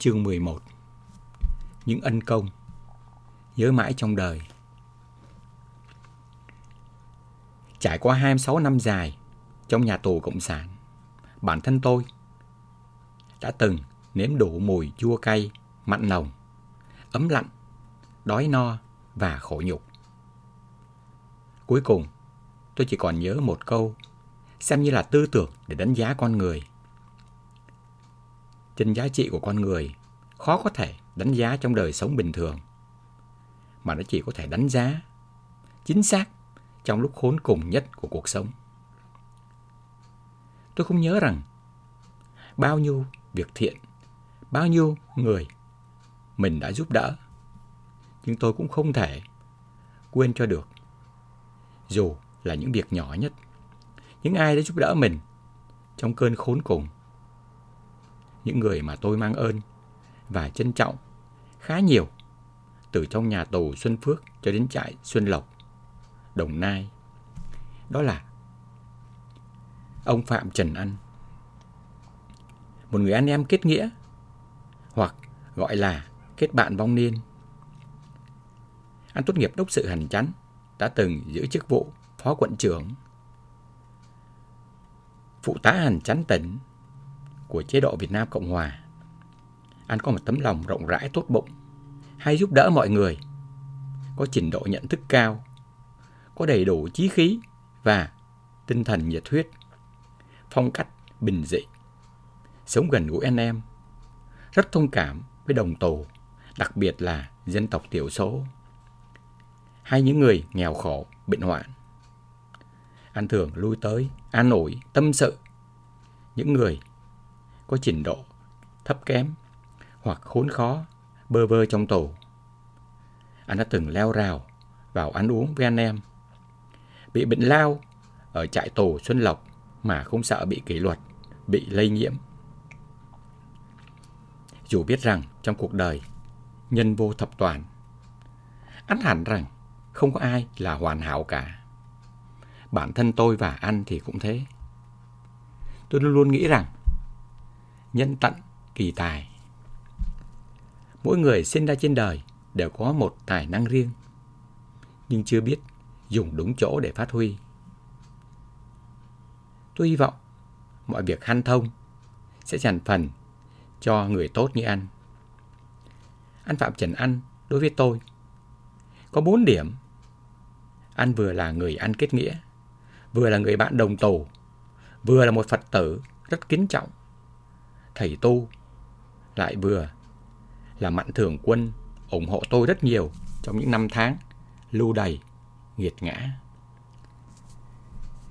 Chương 11 Những ân công Nhớ mãi trong đời Trải qua 26 năm dài trong nhà tù Cộng sản, bản thân tôi đã từng nếm đủ mùi chua cay, mặn nồng, ấm lạnh, đói no và khổ nhục. Cuối cùng, tôi chỉ còn nhớ một câu, xem như là tư tưởng để đánh giá con người trên giá trị của con người khó có thể đánh giá trong đời sống bình thường, mà nó chỉ có thể đánh giá chính xác trong lúc khốn cùng nhất của cuộc sống. Tôi không nhớ rằng bao nhiêu việc thiện, bao nhiêu người mình đã giúp đỡ, nhưng tôi cũng không thể quên cho được. Dù là những việc nhỏ nhất, những ai đã giúp đỡ mình trong cơn khốn cùng. Những người mà tôi mang ơn và trân trọng khá nhiều từ trong nhà tù Xuân Phước cho đến trại Xuân Lộc, Đồng Nai. Đó là ông Phạm Trần Ăn. Một người anh em kết nghĩa, hoặc gọi là kết bạn vong niên. Anh tốt nghiệp đốc sự hành chánh, đã từng giữ chức vụ phó quận trưởng, phụ tá hành chánh tỉnh của chế độ Việt Nam Cộng Hòa. Anh có một tấm lòng rộng rãi tốt bụng, hay giúp đỡ mọi người, có trình độ nhận thức cao, có đầy đủ chí khí và tinh thần nhiệt huyết phong cách bình dị, sống gần gũi anh em, rất thông cảm với đồng tù, đặc biệt là dân tộc thiểu số hay những người nghèo khổ, bệnh hoạn. Anh thường lui tới, an ủi, tâm sự những người có trình độ thấp kém hoặc khốn khó, bơ vơ trong tù. Anh đã từng leo rào vào ăn uống với anh em. Bị bệnh lao ở trại tù Xuân Lộc mà không sợ bị kỷ luật, bị lây nhiễm. Dù biết rằng trong cuộc đời, nhân vô thập toàn, anh hẳn rằng không có ai là hoàn hảo cả. Bản thân tôi và anh thì cũng thế. Tôi luôn luôn nghĩ rằng nhân tận kỳ tài. Mỗi người sinh ra trên đời đều có một tài năng riêng, nhưng chưa biết dùng đúng chỗ để phát huy. Tôi hy vọng mọi việc hanh thông sẽ dành phần cho người tốt như anh. Anh Phạm Trần Anh đối với tôi có bốn điểm. Anh vừa là người ăn kết nghĩa, vừa là người bạn đồng tù, vừa là một Phật tử rất kính trọng, thầy tu, lại vừa là mạnh thường quân ủng hộ tôi rất nhiều trong những năm tháng lưu đầy, nghiệt ngã.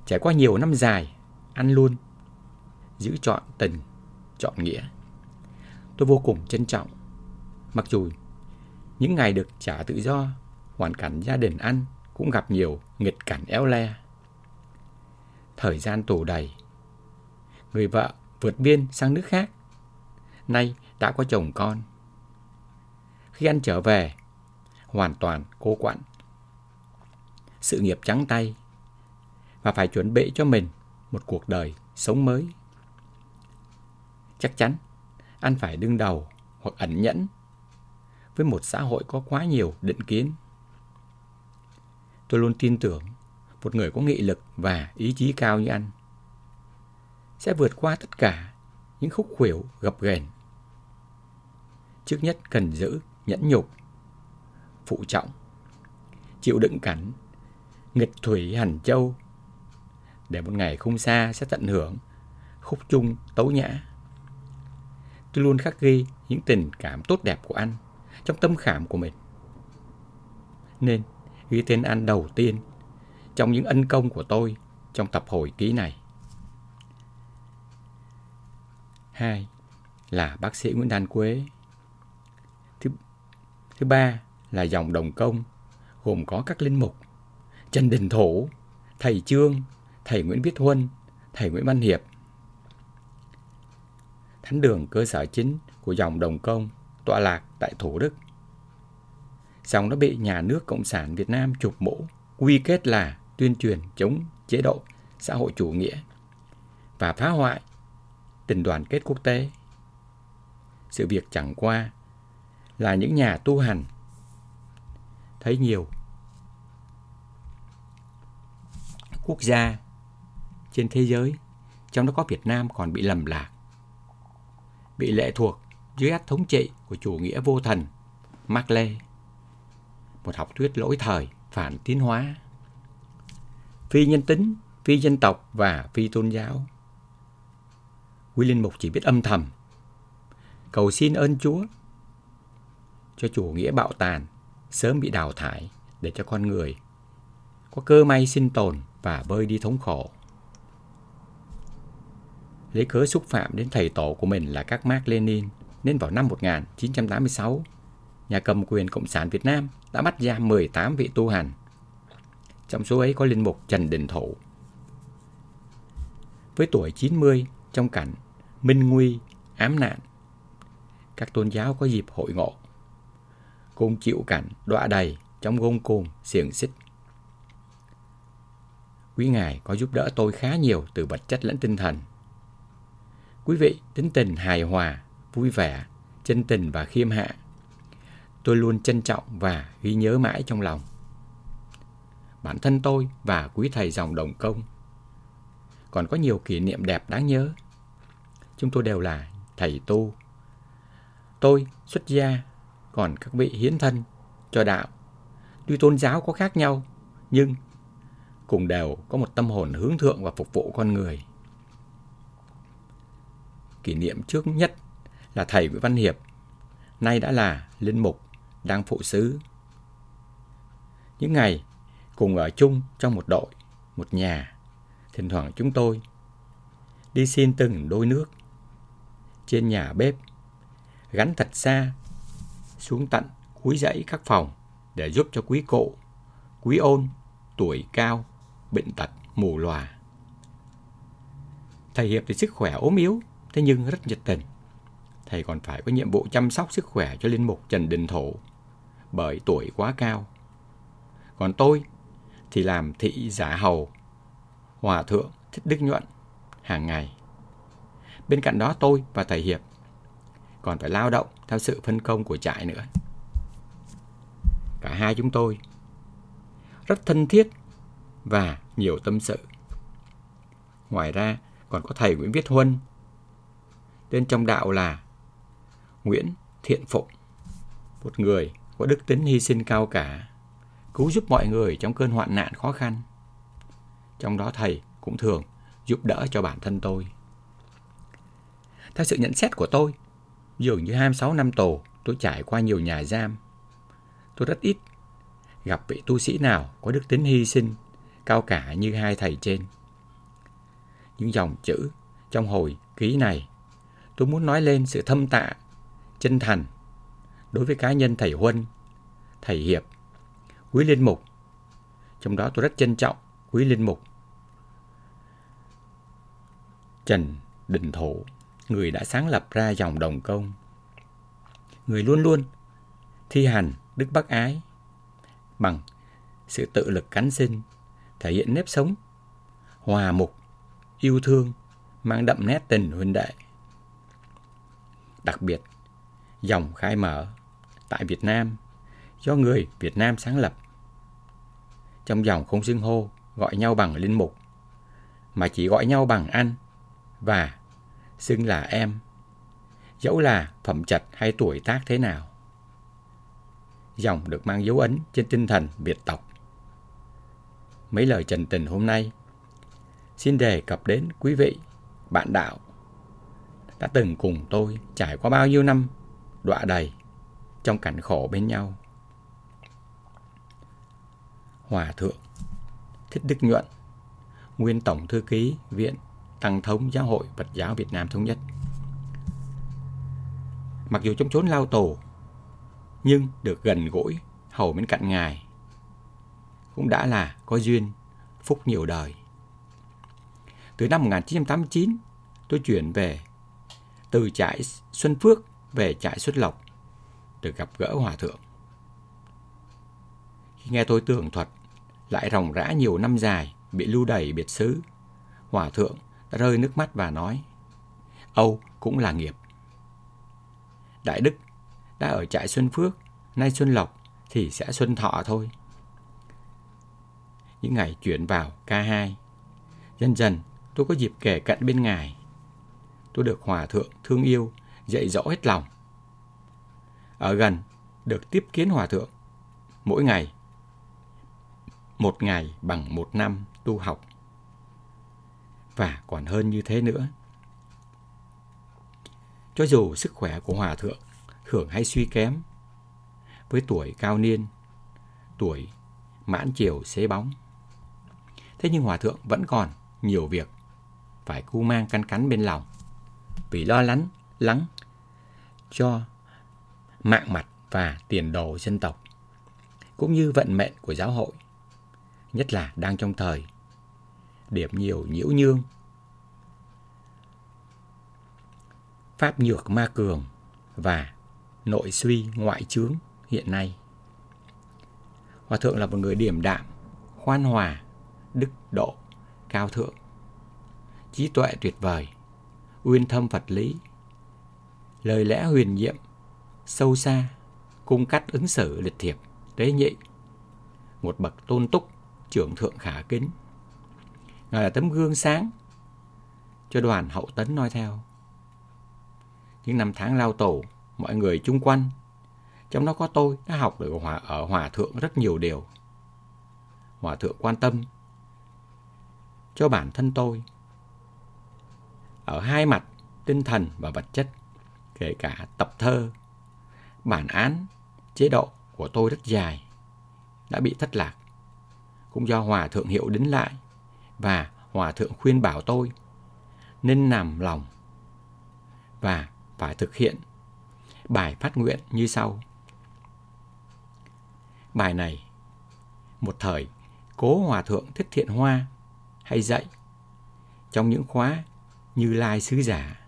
Trải qua nhiều năm dài, ăn luôn, giữ chọn tình, chọn nghĩa. Tôi vô cùng trân trọng, mặc dù những ngày được trả tự do, hoàn cảnh gia đình ăn cũng gặp nhiều nghịch cảnh éo le. Thời gian tù đầy, người vợ vượt biên sang nước khác, nay đã có chồng con. Khi anh trở về, hoàn toàn cô quặn. Sự nghiệp trắng tay và phải chuẩn bị cho mình một cuộc đời sống mới. Chắc chắn anh phải đương đầu hoặc ẩn nhẫn với một xã hội có quá nhiều định kiến. Tôi luôn tin tưởng một người có nghị lực và ý chí cao như anh sẽ vượt qua tất cả những khúc khuỷu gập ghềnh. Trước nhất cần giữ nhẫn nhục, phụ trọng, chịu đựng cảnh, nghịch thủy hành châu để một ngày không xa sẽ tận hưởng khúc chung tấu nhã. Tôi luôn khắc ghi những tình cảm tốt đẹp của anh trong tâm khảm của mình. Nên ghi tên anh đầu tiên trong những ân công của tôi trong tập hồi ký này. Hai là bác sĩ Nguyễn Đan Quế. Thứ, ba là dòng đồng công gồm có các linh mục Trần Đình Thủ, Thầy Trương, thầy Nguyễn Viết Huân, thầy Nguyễn Văn Hiệp. Thánh đường cơ sở chính của dòng Đồng Công tọa lạc tại Thủ Đức. Dòng đã bị nhà nước Cộng sản Việt Nam chụp mũ, quy kết là tuyên truyền chống chế độ xã hội chủ nghĩa và phá hoại tình đoàn kết quốc tế. sự việc chẳng qua là những nhà tu hành. Thấy nhiều quốc gia trên thế giới, trong đó có Việt Nam còn bị lầm lạc, bị lệ thuộc dưới ách thống trị của chủ nghĩa vô thần Mark Lê, một học thuyết lỗi thời, phản tiến hóa, phi nhân tính, phi dân tộc và phi tôn giáo. Quý Linh Mục chỉ biết âm thầm, cầu xin ơn Chúa cho chủ nghĩa bạo tàn sớm bị đào thải để cho con người có cơ may sinh tồn và bơi đi thống khổ. Lấy cớ xúc phạm đến thầy tổ của mình là các Mark Lenin, nên vào năm 1986, nhà cầm quyền Cộng sản Việt Nam đã bắt giam 18 vị tu hành. Trong số ấy có linh mục Trần Đình Thủ. Với tuổi 90, trong cảnh minh nguy, ám nạn, các tôn giáo có dịp hội ngộ, cùng chịu cảnh đọa đầy trong gông cùm, xiềng xích. Quý Ngài có giúp đỡ tôi khá nhiều từ vật chất lẫn tinh thần. Quý vị tính tình hài hòa, vui vẻ, chân tình và khiêm hạ. Tôi luôn trân trọng và ghi nhớ mãi trong lòng. Bản thân tôi và quý thầy dòng đồng công còn có nhiều kỷ niệm đẹp đáng nhớ. Chúng tôi đều là thầy tu. Tôi xuất gia, còn các vị hiến thân cho đạo. Tuy tôn giáo có khác nhau, nhưng cùng đều có một tâm hồn hướng thượng và phục vụ con người. Kỷ niệm trước nhất là thầy Nguyễn Văn Hiệp, nay đã là linh mục, đang phụ sứ. Những ngày cùng ở chung trong một đội, một nhà, thỉnh thoảng chúng tôi đi xin từng đôi nước trên nhà bếp, gắn thật xa xuống tận cuối dãy các phòng để giúp cho quý cụ, quý ôn, tuổi cao bệnh tật, mù lòa. Thầy Hiệp thì sức khỏe ốm yếu, thế nhưng rất nhiệt tình. Thầy còn phải có nhiệm vụ chăm sóc sức khỏe cho Linh Mục Trần Đình Thổ, bởi tuổi quá cao. Còn tôi thì làm thị giả hầu, hòa thượng thích đức nhuận hàng ngày. Bên cạnh đó tôi và thầy Hiệp còn phải lao động theo sự phân công của trại nữa. Cả hai chúng tôi rất thân thiết và nhiều tâm sự. Ngoài ra, còn có thầy Nguyễn Viết Huân, tên trong đạo là Nguyễn Thiện Phụng, một người có đức tính hy sinh cao cả, cứu giúp mọi người trong cơn hoạn nạn khó khăn. Trong đó thầy cũng thường giúp đỡ cho bản thân tôi. Theo sự nhận xét của tôi, dường như 26 năm tù tôi trải qua nhiều nhà giam. Tôi rất ít gặp vị tu sĩ nào có đức tính hy sinh cao cả như hai thầy trên. Những dòng chữ trong hồi ký này, tôi muốn nói lên sự thâm tạ, chân thành đối với cá nhân thầy Huân, thầy Hiệp, quý linh mục. Trong đó tôi rất trân trọng quý linh mục Trần Đình Thủ, người đã sáng lập ra dòng đồng công. Người luôn luôn thi hành đức bác ái bằng sự tự lực cánh sinh thể hiện nếp sống hòa mục, yêu thương, mang đậm nét tình huynh đệ. Đặc biệt, dòng khai mở tại Việt Nam do người Việt Nam sáng lập. Trong dòng không xưng hô gọi nhau bằng linh mục, mà chỉ gọi nhau bằng anh và xưng là em, dẫu là phẩm chất hay tuổi tác thế nào. Dòng được mang dấu ấn trên tinh thần Việt tộc mấy lời trần tình hôm nay xin đề cập đến quý vị, bạn đạo đã từng cùng tôi trải qua bao nhiêu năm đọa đầy trong cảnh khổ bên nhau. Hòa Thượng Thích Đức Nhuận Nguyên Tổng Thư ký Viện Tăng thống Giáo hội Phật giáo Việt Nam Thống nhất Mặc dù trong chốn lao tù nhưng được gần gũi hầu bên cạnh Ngài cũng đã là có duyên, phúc nhiều đời. Từ năm 1989, tôi chuyển về từ trại Xuân Phước về trại Xuất Lộc được gặp gỡ Hòa Thượng. Khi nghe tôi tường thuật lại ròng rã nhiều năm dài bị lưu đày biệt xứ, Hòa Thượng rơi nước mắt và nói Âu cũng là nghiệp. Đại Đức đã ở trại Xuân Phước, nay Xuân Lộc thì sẽ Xuân Thọ thôi. Những ngày chuyển vào K2, dần dần tôi có dịp kể cận bên Ngài. Tôi được Hòa Thượng thương yêu, dạy dỗ hết lòng. Ở gần, được tiếp kiến Hòa Thượng. Mỗi ngày, một ngày bằng một năm tu học. Và còn hơn như thế nữa. Cho dù sức khỏe của Hòa Thượng hưởng hay suy kém, với tuổi cao niên, tuổi mãn chiều xế bóng. Thế nhưng Hòa Thượng vẫn còn nhiều việc phải cu mang căn cắn bên lòng vì lo lắng lắng cho mạng mặt và tiền đồ dân tộc cũng như vận mệnh của giáo hội nhất là đang trong thời điểm nhiều nhiễu nhương pháp nhược ma cường và nội suy ngoại chướng hiện nay hòa thượng là một người điểm đạm khoan hòa đức độ cao thượng trí tuệ tuyệt vời, uyên thâm Phật lý, lời lẽ huyền nhiệm, sâu xa, cung cách ứng xử lịch thiệp, tế nhị, một bậc tôn túc, trưởng thượng khả kính. Ngài là tấm gương sáng cho đoàn hậu tấn noi theo. Những năm tháng lao tù, mọi người chung quanh, trong đó có tôi đã học được hòa, ở Hòa Thượng rất nhiều điều. Hòa Thượng quan tâm cho bản thân tôi ở hai mặt tinh thần và vật chất, kể cả tập thơ, bản án, chế độ của tôi rất dài, đã bị thất lạc. Cũng do Hòa Thượng Hiệu đính lại và Hòa Thượng khuyên bảo tôi nên nằm lòng và phải thực hiện bài phát nguyện như sau. Bài này, một thời cố Hòa Thượng Thích Thiện Hoa hay dạy trong những khóa như Lai Sứ Giả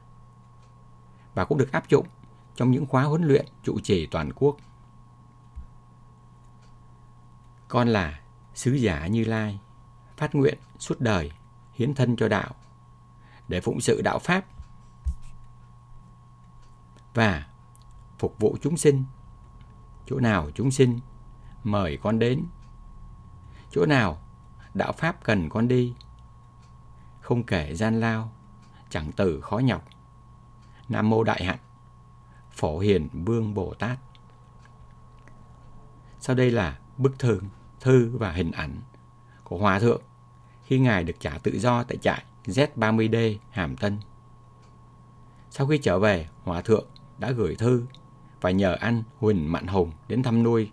và cũng được áp dụng trong những khóa huấn luyện trụ trì toàn quốc. Con là Sứ Giả Như Lai, phát nguyện suốt đời hiến thân cho đạo để phụng sự đạo Pháp và phục vụ chúng sinh. Chỗ nào chúng sinh mời con đến, chỗ nào đạo Pháp cần con đi, không kể gian lao, chẳng từ khó nhọc. Nam Mô Đại Hạnh, Phổ Hiền Vương Bồ Tát. Sau đây là bức thư, thư và hình ảnh của Hòa Thượng khi Ngài được trả tự do tại trại Z30D Hàm Tân. Sau khi trở về, Hòa Thượng đã gửi thư và nhờ anh Huỳnh Mạn Hùng đến thăm nuôi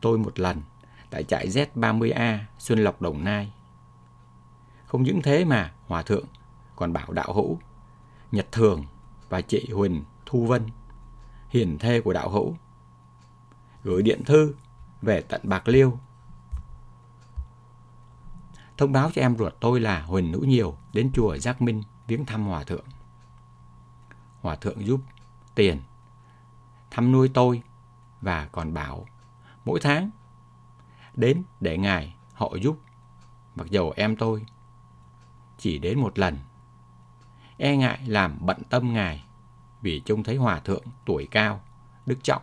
tôi một lần tại trại Z30A Xuân Lộc Đồng Nai. Không những thế mà Hòa Thượng còn bảo đạo hữu, Nhật Thường và chị Huỳnh Thu Vân, hiền thê của đạo hữu, gửi điện thư về tận Bạc Liêu. Thông báo cho em ruột tôi là Huỳnh Hữu Nhiều đến chùa Giác Minh viếng thăm Hòa Thượng. Hòa Thượng giúp tiền, thăm nuôi tôi và còn bảo mỗi tháng đến để Ngài họ giúp mặc dầu em tôi chỉ đến một lần e ngại làm bận tâm Ngài vì trông thấy Hòa Thượng tuổi cao, đức trọng.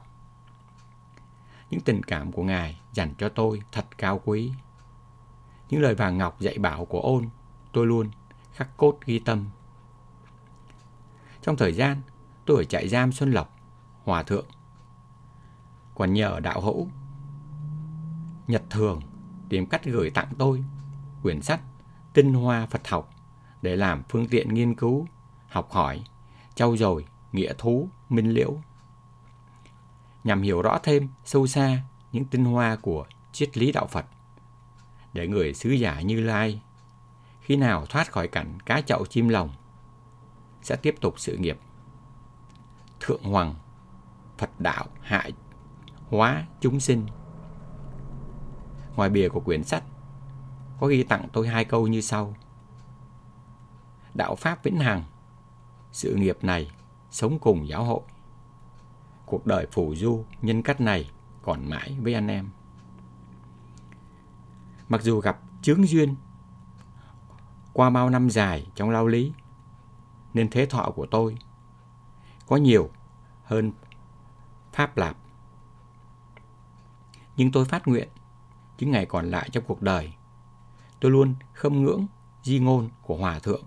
Những tình cảm của Ngài dành cho tôi thật cao quý. Những lời vàng ngọc dạy bảo của ôn, tôi luôn khắc cốt ghi tâm. Trong thời gian tôi ở trại giam Xuân Lộc, Hòa Thượng, còn nhờ đạo hữu Nhật Thường tìm cách gửi tặng tôi quyển sách Tinh Hoa Phật Học để làm phương tiện nghiên cứu, học hỏi, trau dồi, nghĩa thú, minh liễu. Nhằm hiểu rõ thêm sâu xa những tinh hoa của triết lý đạo Phật, để người sứ giả Như Lai, khi nào thoát khỏi cảnh cá chậu chim lồng sẽ tiếp tục sự nghiệp thượng hoàng, Phật đạo hại hóa chúng sinh. Ngoài bìa của quyển sách, có ghi tặng tôi hai câu như sau đạo Pháp vĩnh hằng. Sự nghiệp này sống cùng giáo hội. Cuộc đời phù du nhân cách này còn mãi với anh em. Mặc dù gặp chướng duyên qua bao năm dài trong lao lý, nên thế thọ của tôi có nhiều hơn Pháp Lạp. Nhưng tôi phát nguyện, những ngày còn lại trong cuộc đời, tôi luôn khâm ngưỡng di ngôn của Hòa Thượng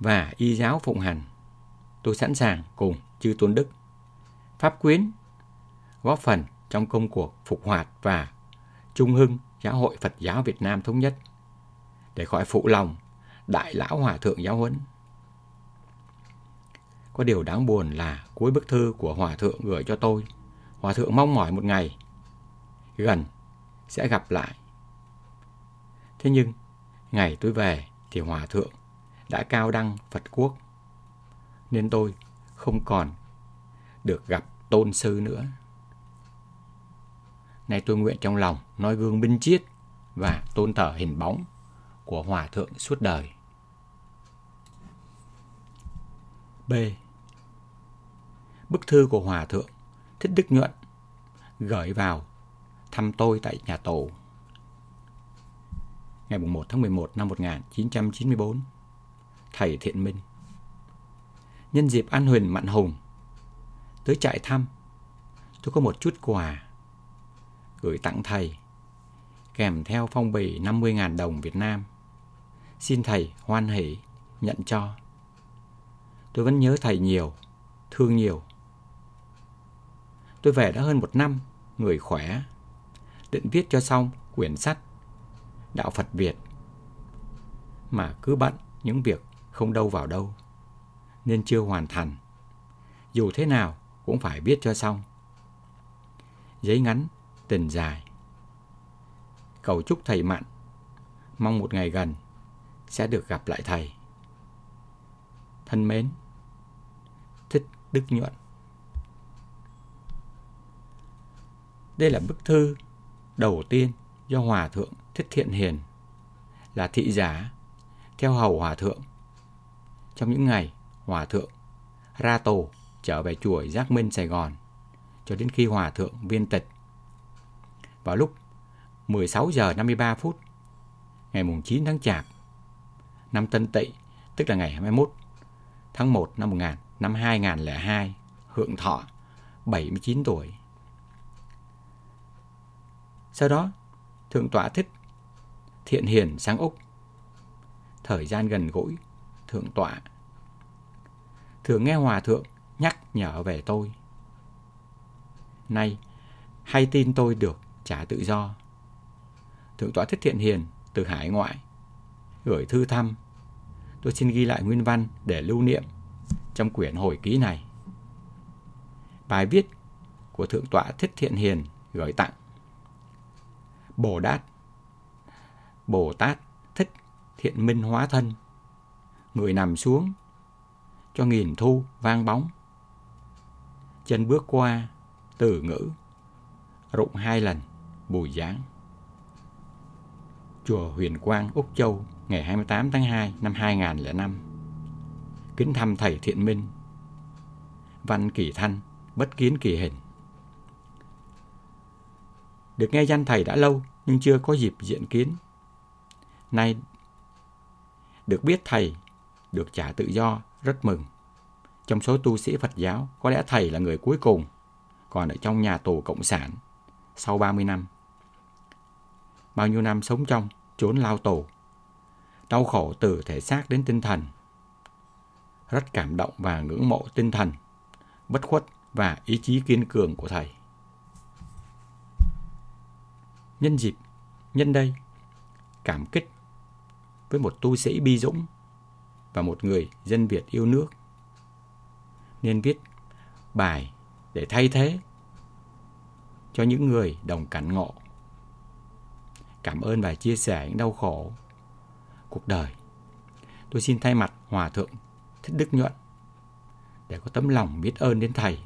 và y giáo phụng hành. Tôi sẵn sàng cùng chư Tôn Đức, Pháp Quyến, góp phần trong công cuộc phục hoạt và trung hưng giáo hội Phật giáo Việt Nam thống nhất để khỏi phụ lòng đại lão hòa thượng giáo huấn. Có điều đáng buồn là cuối bức thư của hòa thượng gửi cho tôi, hòa thượng mong mỏi một ngày gần sẽ gặp lại. Thế nhưng, ngày tôi về thì hòa thượng đã cao đăng Phật quốc, nên tôi không còn được gặp tôn sư nữa. Nay tôi nguyện trong lòng nói gương binh chiết và tôn thờ hình bóng của Hòa Thượng suốt đời. B. Bức thư của Hòa Thượng Thích Đức Nhuận gửi vào thăm tôi tại nhà tù ngày 1 tháng 11 năm 1994. Thầy Thiện Minh Nhân dịp An huỳnh Mặn Hùng tới trại thăm, tôi có một chút quà gửi tặng thầy kèm theo phong bì 50.000 đồng Việt Nam. Xin thầy hoan hỷ nhận cho. Tôi vẫn nhớ thầy nhiều, thương nhiều. Tôi về đã hơn một năm, người khỏe. Định viết cho xong quyển sách Đạo Phật Việt. Mà cứ bận những việc không đâu vào đâu. Nên chưa hoàn thành. Dù thế nào cũng phải viết cho xong. Giấy ngắn, tình dài cầu chúc thầy Mặn. Mong một ngày gần sẽ được gặp lại thầy. Thân mến, Thích Đức Nhuận. Đây là bức thư đầu tiên do Hòa Thượng Thích Thiện Hiền là thị giả theo hầu Hòa Thượng. Trong những ngày Hòa Thượng ra tù trở về chùa Giác Minh Sài Gòn cho đến khi Hòa Thượng viên tịch. Vào lúc 16 giờ 53 phút ngày mùng 9 tháng Chạp năm Tân Tỵ, tức là ngày 21 tháng 1 năm 1000 năm 2002, hưởng thọ 79 tuổi. Sau đó, Thượng tọa thích Thiện Hiền sang Úc. Thời gian gần gũi, Thượng tọa thường nghe Hòa Thượng nhắc nhở về tôi. Nay, hay tin tôi được trả tự do. Thượng tọa Thích Thiện Hiền từ hải ngoại gửi thư thăm. Tôi xin ghi lại nguyên văn để lưu niệm trong quyển hồi ký này. Bài viết của Thượng tọa Thích Thiện Hiền gửi tặng. Bồ Đát Bồ Tát Thích Thiện Minh Hóa Thân Người nằm xuống cho nghìn thu vang bóng. Chân bước qua, từ ngữ, rụng hai lần, bùi Giáng, chùa Huyền Quang, Úc Châu ngày 28 tháng 2 năm 2005. Kính thăm thầy Thiện Minh. Văn Kỳ Thanh, bất kiến kỳ hình. Được nghe danh thầy đã lâu nhưng chưa có dịp diện kiến. Nay được biết thầy được trả tự do rất mừng. Trong số tu sĩ Phật giáo, có lẽ thầy là người cuối cùng, còn ở trong nhà tù Cộng sản sau 30 năm bao nhiêu năm sống trong chốn lao tù. Đau khổ từ thể xác đến tinh thần. Rất cảm động và ngưỡng mộ tinh thần, bất khuất và ý chí kiên cường của thầy. Nhân dịp, nhân đây, cảm kích với một tu sĩ bi dũng và một người dân Việt yêu nước. Nên viết bài để thay thế cho những người đồng cảnh ngộ cảm ơn và chia sẻ những đau khổ cuộc đời. Tôi xin thay mặt Hòa Thượng Thích Đức Nhuận để có tấm lòng biết ơn đến Thầy.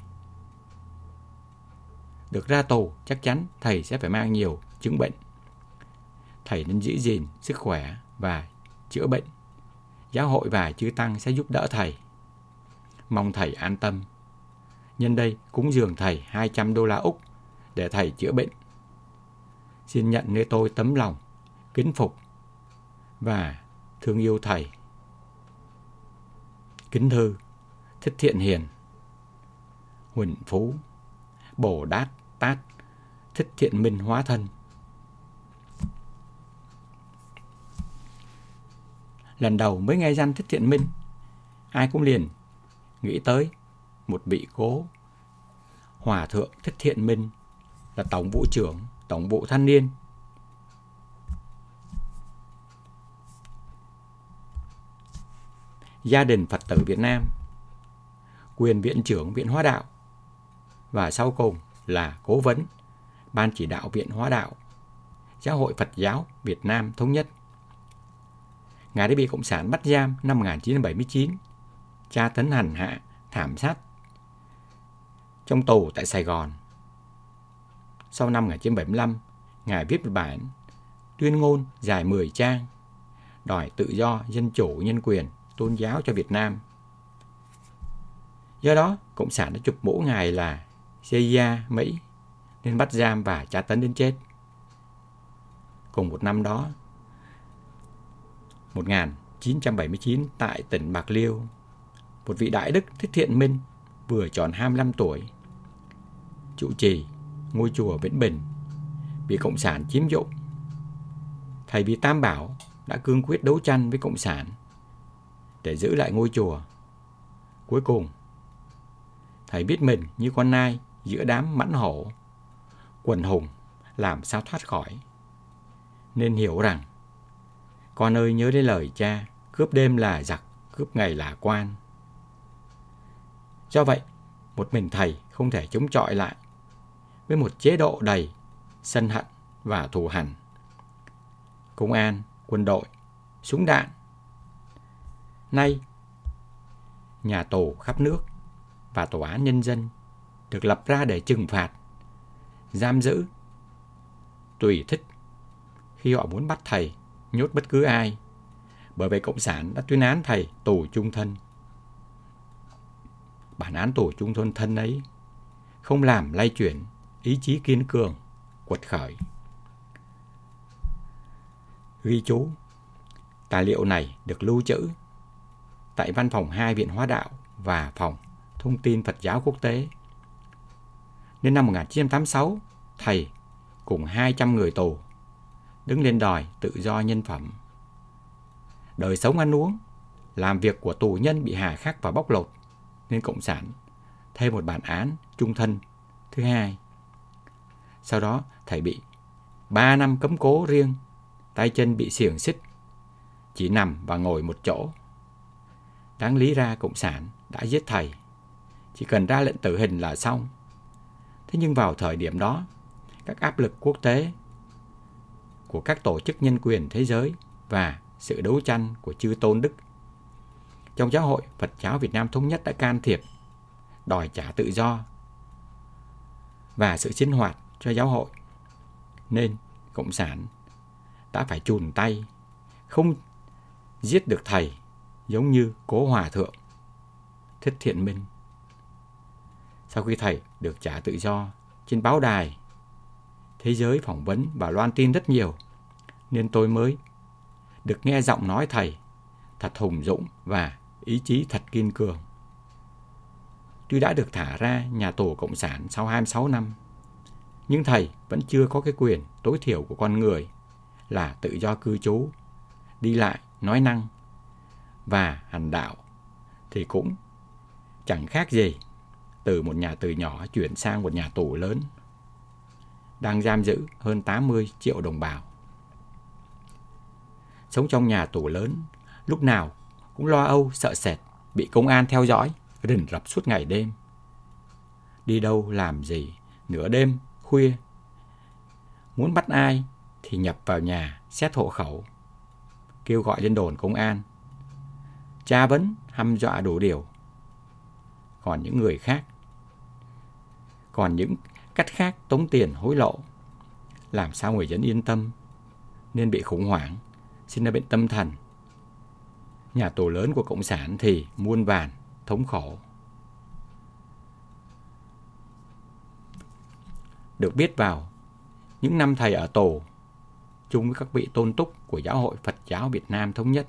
Được ra tù, chắc chắn Thầy sẽ phải mang nhiều chứng bệnh. Thầy nên giữ gìn sức khỏe và chữa bệnh. Giáo hội và chư Tăng sẽ giúp đỡ Thầy. Mong Thầy an tâm. Nhân đây cúng dường Thầy 200 đô la Úc để Thầy chữa bệnh xin nhận nơi tôi tấm lòng, kính phục và thương yêu Thầy. Kính thư, Thích Thiện Hiền, Huỳnh Phú, Bồ Đát Tát Thích Thiện Minh hóa thân. Lần đầu mới nghe danh Thích Thiện Minh, ai cũng liền nghĩ tới một vị cố Hòa Thượng Thích Thiện Minh là Tổng vũ trưởng Tổng bộ Thanh niên. Gia đình Phật tử Việt Nam quyền viện trưởng Viện Hóa Đạo và sau cùng là cố vấn Ban chỉ đạo Viện Hóa Đạo Giáo hội Phật giáo Việt Nam Thống nhất. Ngài đã bị Cộng sản bắt giam năm 1979, tra tấn hành hạ, thảm sát trong tù tại Sài Gòn. Sau năm 1975, Ngài viết một bản tuyên ngôn dài 10 trang, đòi tự do, dân chủ, nhân quyền, tôn giáo cho Việt Nam. Do đó, Cộng sản đã chụp mũ Ngài là CIA Mỹ nên bắt giam và tra tấn đến chết. Cùng một năm đó, 1979 tại tỉnh Bạc Liêu, một vị đại đức Thích Thiện Minh vừa tròn 25 tuổi trụ trì ngôi chùa Vĩnh Bình bị Cộng sản chiếm dụng. Thầy vì Tam Bảo đã cương quyết đấu tranh với Cộng sản để giữ lại ngôi chùa. Cuối cùng, thầy biết mình như con nai giữa đám mãnh hổ, quần hùng làm sao thoát khỏi. Nên hiểu rằng, con ơi nhớ đến lời cha, cướp đêm là giặc, cướp ngày là quan. Do vậy, một mình thầy không thể chống chọi lại với một chế độ đầy sân hận và thù hằn. Công an, quân đội, súng đạn. Nay, nhà tù khắp nước và tòa án nhân dân được lập ra để trừng phạt, giam giữ, tùy thích khi họ muốn bắt thầy, nhốt bất cứ ai, bởi vậy Cộng sản đã tuyên án thầy tù trung thân. Bản án tù trung thân thân ấy không làm lay chuyển ý chí kiên cường, quật khởi. Ghi chú Tài liệu này được lưu trữ tại văn phòng 2 Viện Hóa Đạo và phòng Thông tin Phật giáo quốc tế. Đến năm 1986, thầy cùng 200 người tù đứng lên đòi tự do nhân phẩm. Đời sống ăn uống, làm việc của tù nhân bị hà khắc và bóc lột nên Cộng sản thêm một bản án trung thân thứ hai sau đó thầy bị 3 năm cấm cố riêng, tay chân bị xiềng xích, chỉ nằm và ngồi một chỗ. Đáng lý ra Cộng sản đã giết thầy, chỉ cần ra lệnh tử hình là xong. Thế nhưng vào thời điểm đó, các áp lực quốc tế của các tổ chức nhân quyền thế giới và sự đấu tranh của chư tôn đức trong giáo hội Phật giáo Việt Nam Thống Nhất đã can thiệp, đòi trả tự do và sự sinh hoạt cho giáo hội. Nên Cộng sản đã phải chùn tay, không giết được thầy giống như cố hòa thượng Thích Thiện Minh. Sau khi thầy được trả tự do trên báo đài, thế giới phỏng vấn và loan tin rất nhiều, nên tôi mới được nghe giọng nói thầy thật hùng dũng và ý chí thật kiên cường. Tuy đã được thả ra nhà tù Cộng sản sau 26 năm, nhưng thầy vẫn chưa có cái quyền tối thiểu của con người là tự do cư trú, đi lại, nói năng và hành đạo thì cũng chẳng khác gì từ một nhà tù nhỏ chuyển sang một nhà tù lớn đang giam giữ hơn 80 triệu đồng bào. Sống trong nhà tù lớn, lúc nào cũng lo âu, sợ sệt, bị công an theo dõi, rình rập suốt ngày đêm. Đi đâu làm gì, nửa đêm khuya. Muốn bắt ai thì nhập vào nhà, xét hộ khẩu, kêu gọi lên đồn công an. Tra vấn, hăm dọa đủ điều. Còn những người khác, còn những cách khác tống tiền hối lộ, làm sao người dân yên tâm, nên bị khủng hoảng, xin ra bệnh tâm thần. Nhà tù lớn của Cộng sản thì muôn vàn, thống khổ. Được biết vào những năm thầy ở tổ chung với các vị tôn túc của Giáo hội Phật giáo Việt Nam Thống Nhất.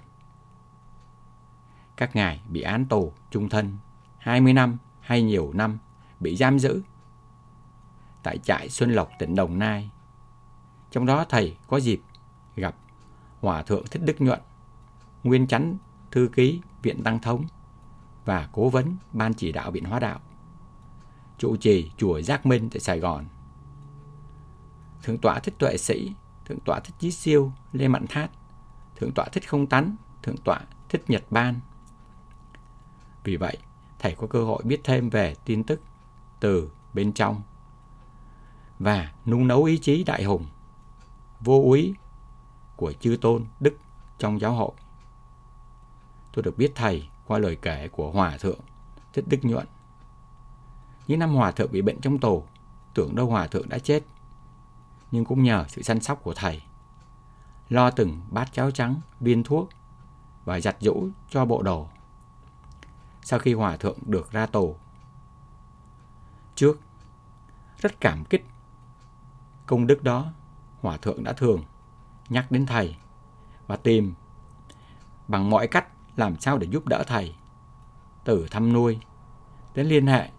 Các ngài bị án tù trung thân 20 năm hay nhiều năm bị giam giữ tại trại Xuân Lộc tỉnh Đồng Nai. Trong đó thầy có dịp gặp Hòa Thượng Thích Đức Nhuận, Nguyên Chánh Thư ký Viện Tăng Thống và Cố vấn Ban chỉ đạo Viện Hóa Đạo, trụ trì Chùa Giác Minh tại Sài Gòn. Thượng tọa Thích Tuệ Sĩ, Thượng tọa Thích Chí Siêu, Lê mạnh Thát, Thượng tọa Thích Không Tánh, Thượng tọa Thích Nhật Ban. Vì vậy, thầy có cơ hội biết thêm về tin tức từ bên trong và nung nấu ý chí đại hùng, vô úy của chư tôn đức trong giáo hội. Tôi được biết thầy qua lời kể của Hòa Thượng Thích Đức Nhuận. Những năm Hòa Thượng bị bệnh trong tù, tưởng đâu Hòa Thượng đã chết. Nhưng cũng nhờ sự săn sóc của thầy, lo từng bát cháo trắng, viên thuốc và giặt giũ cho bộ đồ. Sau khi Hòa Thượng được ra tù, trước, rất cảm kích công đức đó, Hòa Thượng đã thường nhắc đến thầy và tìm bằng mọi cách làm sao để giúp đỡ thầy. Từ thăm nuôi đến liên hệ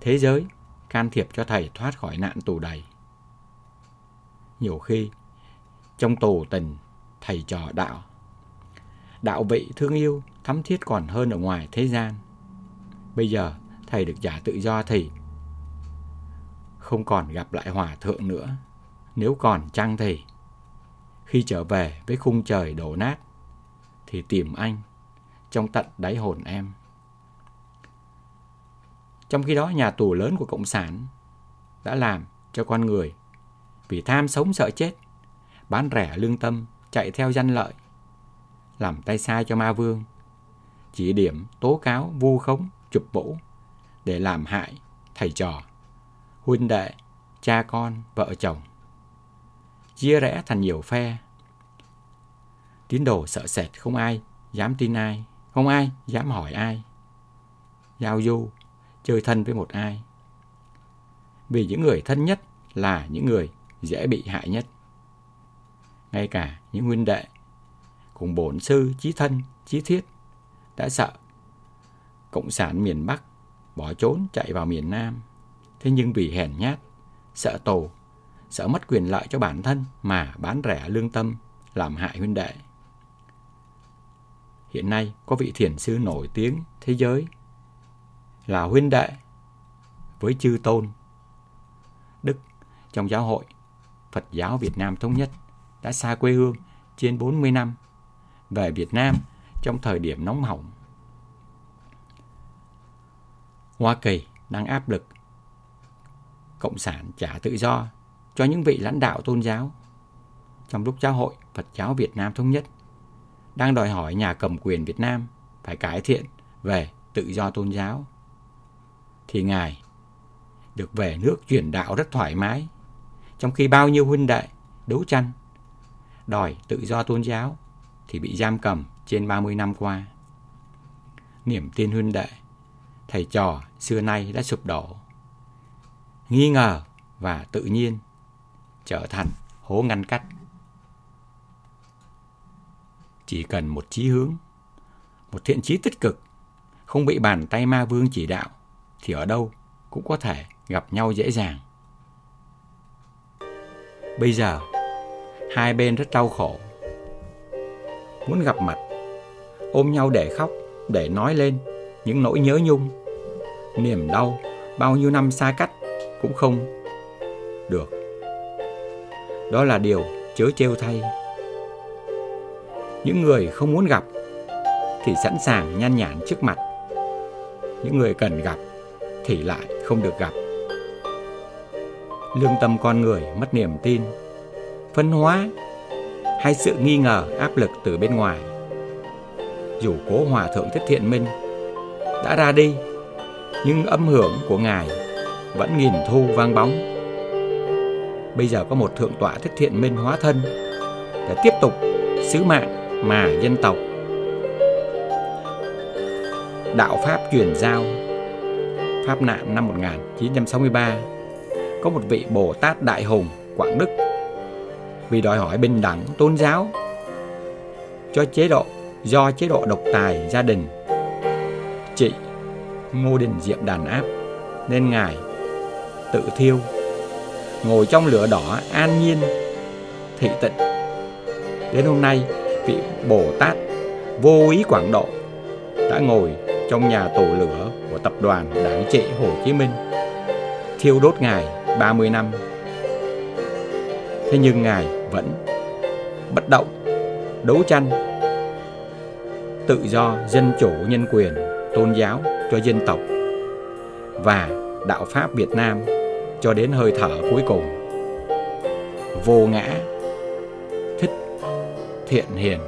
thế giới can thiệp cho thầy thoát khỏi nạn tù đầy. Nhiều khi trong tù tình thầy trò đạo đạo vị thương yêu thắm thiết còn hơn ở ngoài thế gian. Bây giờ thầy được trả tự do thì không còn gặp lại hòa thượng nữa. Nếu còn chăng thì khi trở về với khung trời đổ nát thì tìm anh trong tận đáy hồn em. Trong khi đó nhà tù lớn của Cộng sản đã làm cho con người vì tham sống sợ chết, bán rẻ lương tâm, chạy theo danh lợi, làm tay sai cho ma vương, chỉ điểm, tố cáo, vu khống, chụp bổ để làm hại thầy trò, huynh đệ, cha con, vợ chồng. Chia rẽ thành nhiều phe. Tín đồ sợ sệt không ai dám tin ai, không ai dám hỏi ai. Giao du, chơi thân với một ai. Vì những người thân nhất là những người dễ bị hại nhất. Ngay cả những huynh đệ cùng bổn sư chí thân, chí thiết đã sợ Cộng sản miền Bắc bỏ trốn chạy vào miền Nam. Thế nhưng vì hèn nhát, sợ tù, sợ mất quyền lợi cho bản thân mà bán rẻ lương tâm, làm hại huynh đệ. Hiện nay có vị thiền sư nổi tiếng thế giới là huynh đệ với chư tôn Đức trong giáo hội Phật giáo Việt Nam Thống Nhất đã xa quê hương trên 40 năm về Việt Nam trong thời điểm nóng hỏng. Hoa Kỳ đang áp lực Cộng sản trả tự do cho những vị lãnh đạo tôn giáo trong lúc giáo hội Phật giáo Việt Nam Thống Nhất đang đòi hỏi nhà cầm quyền Việt Nam phải cải thiện về tự do tôn giáo. Thì Ngài được về nước chuyển đạo rất thoải mái, trong khi bao nhiêu huynh đệ đấu tranh đòi tự do tôn giáo thì bị giam cầm trên 30 năm qua. Niềm tin huynh đệ, thầy trò xưa nay đã sụp đổ. Nghi ngờ và tự nhiên trở thành hố ngăn cách. Chỉ cần một chí hướng, một thiện chí tích cực, không bị bàn tay ma vương chỉ đạo, thì ở đâu cũng có thể gặp nhau dễ dàng. Bây giờ, hai bên rất đau khổ. Muốn gặp mặt, ôm nhau để khóc, để nói lên những nỗi nhớ nhung, niềm đau bao nhiêu năm xa cách cũng không được. Đó là điều chớ trêu thay những người không muốn gặp thì sẵn sàng nhan nhản trước mặt. Những người cần gặp thì lại không được gặp. Lương tâm con người mất niềm tin, phân hóa hay sự nghi ngờ áp lực từ bên ngoài. Dù cố hòa thượng Thích Thiện Minh đã ra đi, nhưng âm hưởng của Ngài vẫn nghìn thu vang bóng. Bây giờ có một thượng tọa Thích Thiện Minh hóa thân để tiếp tục sứ mạng mà dân tộc Đạo Pháp truyền giao Pháp nạn năm 1963 có một vị Bồ Tát Đại Hùng Quảng Đức Vì đòi hỏi bình đẳng tôn giáo Cho chế độ Do chế độ độc tài gia đình Chị Ngô Đình Diệm đàn áp Nên Ngài tự thiêu ngồi trong lửa đỏ an nhiên, thị tịnh. Đến hôm nay, vị Bồ Tát vô ý Quảng Độ đã ngồi trong nhà tổ lửa của tập đoàn Đảng trị Hồ Chí Minh thiêu đốt Ngài 30 năm. Thế nhưng Ngài vẫn bất động, đấu tranh, tự do, dân chủ, nhân quyền, tôn giáo cho dân tộc và đạo Pháp Việt Nam cho đến hơi thở cuối cùng. Vô ngã, thích, thiện hiền.